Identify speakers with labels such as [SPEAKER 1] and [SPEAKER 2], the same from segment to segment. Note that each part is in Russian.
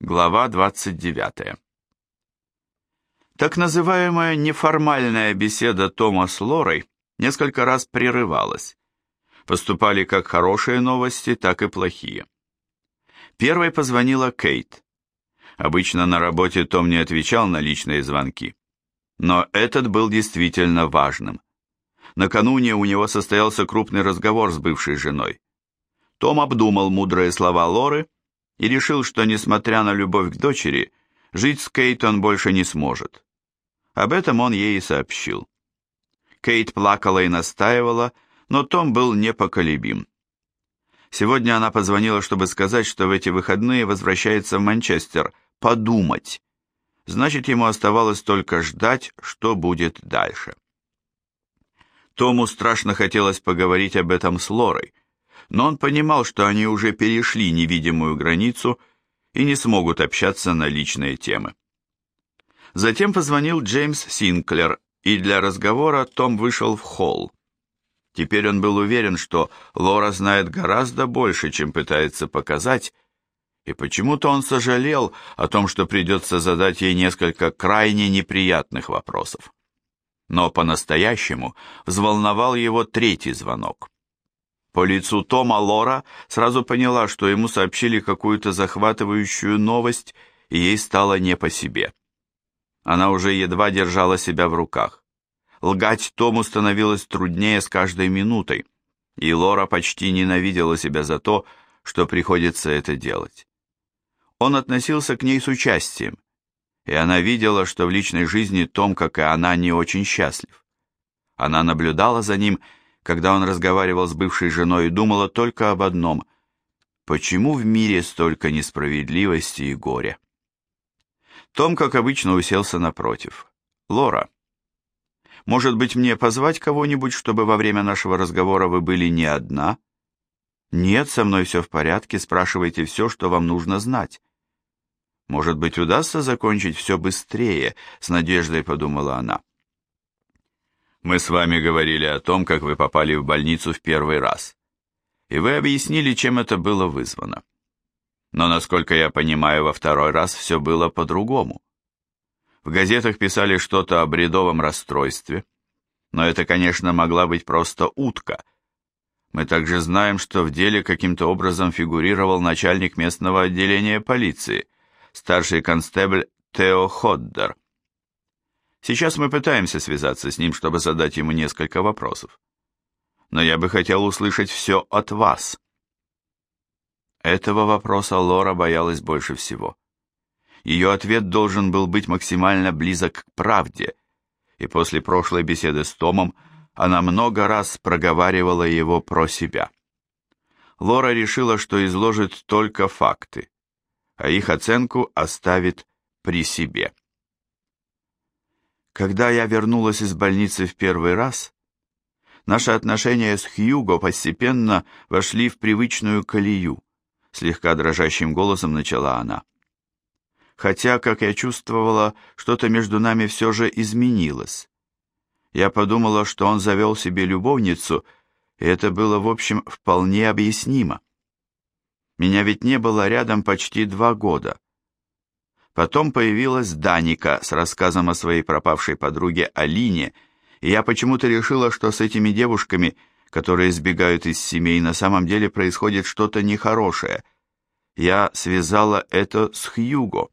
[SPEAKER 1] Глава 29. Так называемая неформальная беседа Тома с Лорой несколько раз прерывалась. Поступали как хорошие новости, так и плохие. Первой позвонила Кейт. Обычно на работе Том не отвечал на личные звонки. Но этот был действительно важным. Накануне у него состоялся крупный разговор с бывшей женой. Том обдумал мудрые слова Лоры и решил, что, несмотря на любовь к дочери, жить с Кейт он больше не сможет. Об этом он ей и сообщил. Кейт плакала и настаивала, но Том был непоколебим. Сегодня она позвонила, чтобы сказать, что в эти выходные возвращается в Манчестер, подумать. Значит, ему оставалось только ждать, что будет дальше. Тому страшно хотелось поговорить об этом с Лорой, но он понимал, что они уже перешли невидимую границу и не смогут общаться на личные темы. Затем позвонил Джеймс Синклер, и для разговора Том вышел в холл. Теперь он был уверен, что Лора знает гораздо больше, чем пытается показать, и почему-то он сожалел о том, что придется задать ей несколько крайне неприятных вопросов. Но по-настоящему взволновал его третий звонок. По лицу Тома Лора сразу поняла, что ему сообщили какую-то захватывающую новость, и ей стало не по себе. Она уже едва держала себя в руках. Лгать Тому становилось труднее с каждой минутой, и Лора почти ненавидела себя за то, что приходится это делать. Он относился к ней с участием, и она видела, что в личной жизни Том, как и она, не очень счастлив. Она наблюдала за ним, когда он разговаривал с бывшей женой, и думала только об одном – почему в мире столько несправедливости и горя? Том, как обычно, уселся напротив. «Лора, может быть, мне позвать кого-нибудь, чтобы во время нашего разговора вы были не одна?» «Нет, со мной все в порядке, спрашивайте все, что вам нужно знать». Может быть, удастся закончить все быстрее, с надеждой подумала она. Мы с вами говорили о том, как вы попали в больницу в первый раз. И вы объяснили, чем это было вызвано. Но, насколько я понимаю, во второй раз все было по-другому. В газетах писали что-то о бредовом расстройстве, но это, конечно, могла быть просто утка. Мы также знаем, что в деле каким-то образом фигурировал начальник местного отделения полиции – старший констебль Тео Ходдер. Сейчас мы пытаемся связаться с ним, чтобы задать ему несколько вопросов. Но я бы хотел услышать все от вас. Этого вопроса Лора боялась больше всего. Ее ответ должен был быть максимально близок к правде, и после прошлой беседы с Томом она много раз проговаривала его про себя. Лора решила, что изложит только факты а их оценку оставит при себе. Когда я вернулась из больницы в первый раз, наши отношения с Хьюго постепенно вошли в привычную колею, слегка дрожащим голосом начала она. Хотя, как я чувствовала, что-то между нами все же изменилось. Я подумала, что он завел себе любовницу, и это было, в общем, вполне объяснимо. Меня ведь не было рядом почти два года. Потом появилась Даника с рассказом о своей пропавшей подруге Алине, и я почему-то решила, что с этими девушками, которые сбегают из семей, на самом деле происходит что-то нехорошее. Я связала это с Хьюго.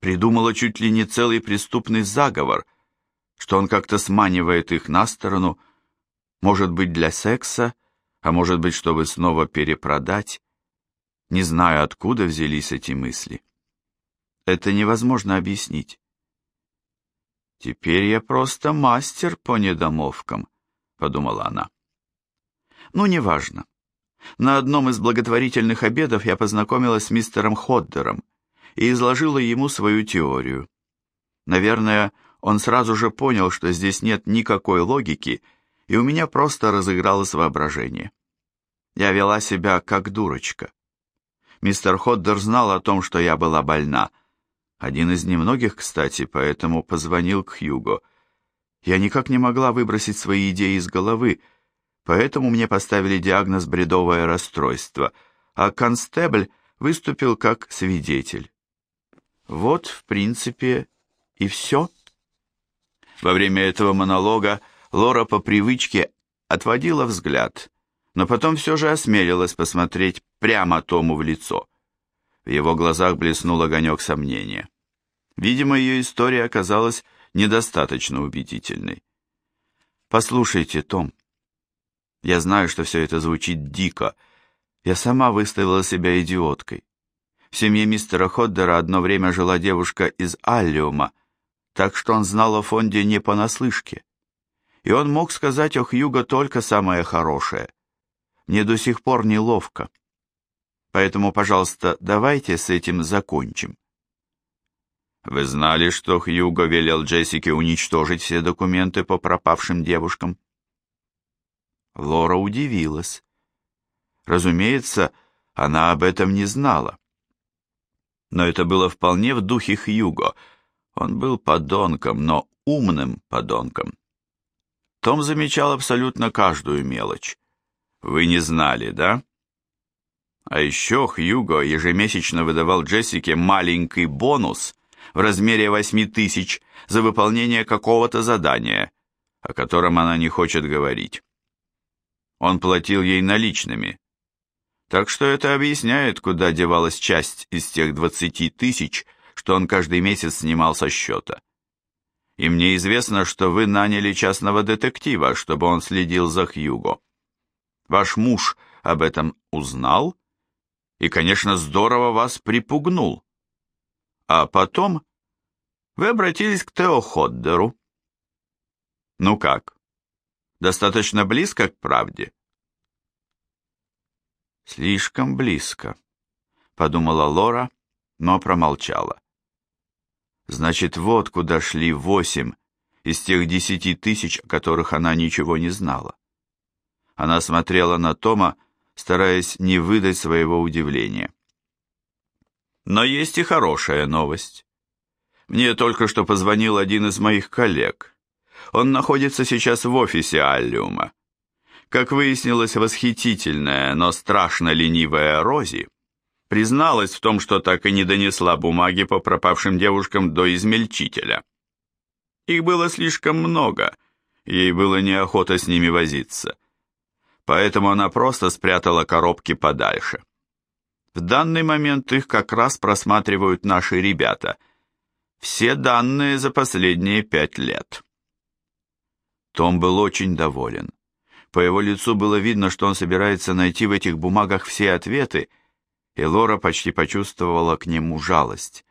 [SPEAKER 1] Придумала чуть ли не целый преступный заговор, что он как-то сманивает их на сторону, может быть, для секса, а может быть, чтобы снова перепродать? Не знаю, откуда взялись эти мысли. Это невозможно объяснить. «Теперь я просто мастер по недомовкам», — подумала она. «Ну, неважно. На одном из благотворительных обедов я познакомилась с мистером Ходдером и изложила ему свою теорию. Наверное, он сразу же понял, что здесь нет никакой логики, и у меня просто разыгралось воображение. Я вела себя как дурочка. Мистер Ходдер знал о том, что я была больна. Один из немногих, кстати, поэтому позвонил к Хьюго. Я никак не могла выбросить свои идеи из головы, поэтому мне поставили диагноз «бредовое расстройство», а констебль выступил как свидетель. Вот, в принципе, и все. Во время этого монолога Лора по привычке отводила взгляд, но потом все же осмелилась посмотреть прямо Тому в лицо. В его глазах блеснул огонек сомнения. Видимо, ее история оказалась недостаточно убедительной. «Послушайте, Том, я знаю, что все это звучит дико. Я сама выставила себя идиоткой. В семье мистера Ходдера одно время жила девушка из Аллиума, так что он знал о фонде не понаслышке. И он мог сказать о Хьюго только самое хорошее. Мне до сих пор неловко. Поэтому, пожалуйста, давайте с этим закончим. Вы знали, что Хьюго велел Джессике уничтожить все документы по пропавшим девушкам? Лора удивилась. Разумеется, она об этом не знала. Но это было вполне в духе Хьюго. Он был подонком, но умным подонком. Том замечал абсолютно каждую мелочь. Вы не знали, да? А еще Хьюго ежемесячно выдавал Джессике маленький бонус в размере восьми тысяч за выполнение какого-то задания, о котором она не хочет говорить. Он платил ей наличными. Так что это объясняет, куда девалась часть из тех двадцати тысяч, что он каждый месяц снимал со счета. И мне известно, что вы наняли частного детектива, чтобы он следил за Хьюго. Ваш муж об этом узнал и, конечно, здорово вас припугнул. А потом вы обратились к Тео Ходдеру. Ну как, достаточно близко к правде? Слишком близко, подумала Лора, но промолчала. Значит, вот куда шли восемь из тех десяти тысяч, о которых она ничего не знала. Она смотрела на Тома, стараясь не выдать своего удивления. Но есть и хорошая новость. Мне только что позвонил один из моих коллег. Он находится сейчас в офисе Аллиума. Как выяснилось, восхитительная, но страшно ленивая Рози призналась в том, что так и не донесла бумаги по пропавшим девушкам до измельчителя. Их было слишком много, ей было неохота с ними возиться. Поэтому она просто спрятала коробки подальше. В данный момент их как раз просматривают наши ребята. Все данные за последние пять лет. Том был очень доволен. По его лицу было видно, что он собирается найти в этих бумагах все ответы, и Лора почти почувствовала к нему жалость.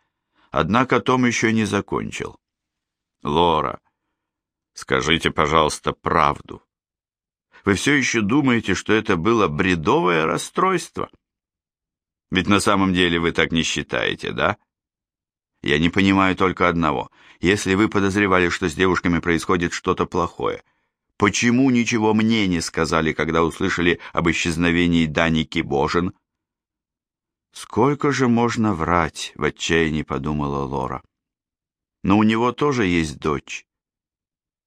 [SPEAKER 1] Однако Том еще не закончил. «Лора, скажите, пожалуйста, правду. Вы все еще думаете, что это было бредовое расстройство?» Ведь на самом деле вы так не считаете, да? Я не понимаю только одного. Если вы подозревали, что с девушками происходит что-то плохое, почему ничего мне не сказали, когда услышали об исчезновении Даники Божин? Сколько же можно врать, в отчаянии подумала Лора. Но у него тоже есть дочь.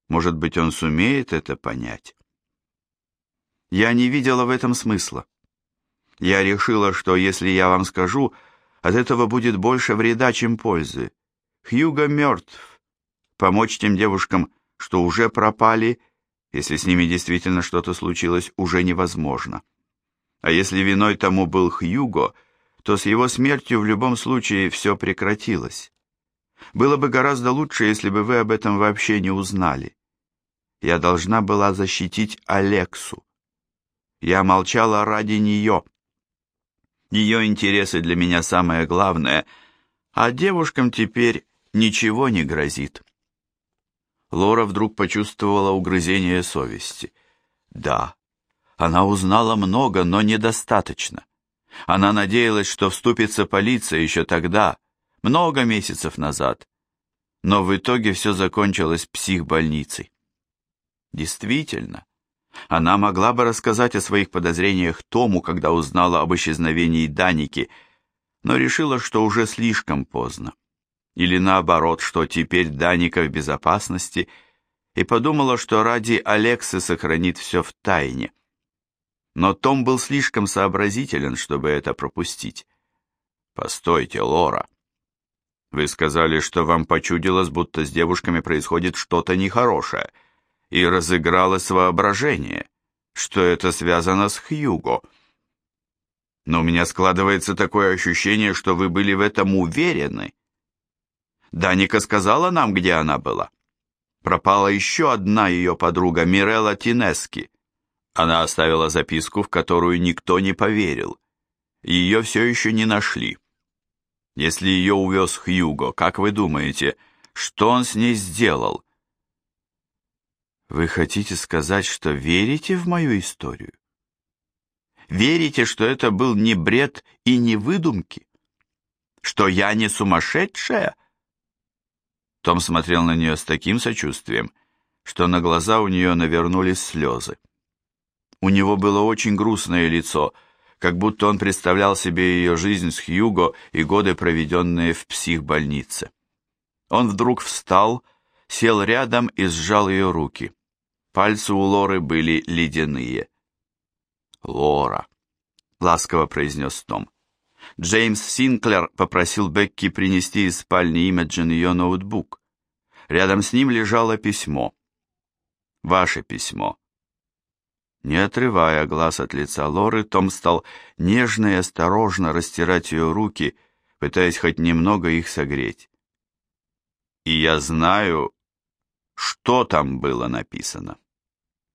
[SPEAKER 1] Может быть, он сумеет это понять? Я не видела в этом смысла. Я решила, что если я вам скажу, от этого будет больше вреда, чем пользы. Хьюго мертв. Помочь тем девушкам, что уже пропали, если с ними действительно что-то случилось, уже невозможно. А если виной тому был Хьюго, то с его смертью в любом случае все прекратилось. Было бы гораздо лучше, если бы вы об этом вообще не узнали. Я должна была защитить Алексу. Я молчала ради нее. Ее интересы для меня самое главное, а девушкам теперь ничего не грозит. Лора вдруг почувствовала угрызение совести. Да, она узнала много, но недостаточно. Она надеялась, что вступится полиция еще тогда, много месяцев назад. Но в итоге все закончилось психбольницей. Действительно, она могла бы рассказать о своих подозрениях Тому, когда узнала об исчезновении Даники, но решила, что уже слишком поздно. Или наоборот, что теперь Даника в безопасности, и подумала, что ради Алексы сохранит все в тайне. Но Том был слишком сообразителен, чтобы это пропустить. Постойте, Лора. Вы сказали, что вам почудилось, будто с девушками происходит что-то нехорошее, и разыгралось воображение, что это связано с Хьюго. Но у меня складывается такое ощущение, что вы были в этом уверены. Даника сказала нам, где она была. Пропала еще одна ее подруга, Мирелла Тинески. Она оставила записку, в которую никто не поверил. Ее все еще не нашли. Если ее увез Хьюго, как вы думаете, что он с ней сделал? Вы хотите сказать, что верите в мою историю? Верите, что это был не бред и не выдумки? Что я не сумасшедшая? Том смотрел на нее с таким сочувствием, что на глаза у нее навернулись слезы. У него было очень грустное лицо, как будто он представлял себе ее жизнь с Хьюго и годы, проведенные в психбольнице. Он вдруг встал, сел рядом и сжал ее руки. Пальцы у Лоры были ледяные. «Лора», — ласково произнес Том. Джеймс Синклер попросил Бекки принести из спальни Имеджин ее ноутбук. Рядом с ним лежало письмо. «Ваше письмо». Не отрывая глаз от лица Лоры, Том стал нежно и осторожно растирать ее руки, пытаясь хоть немного их согреть. «И я знаю, что там было написано».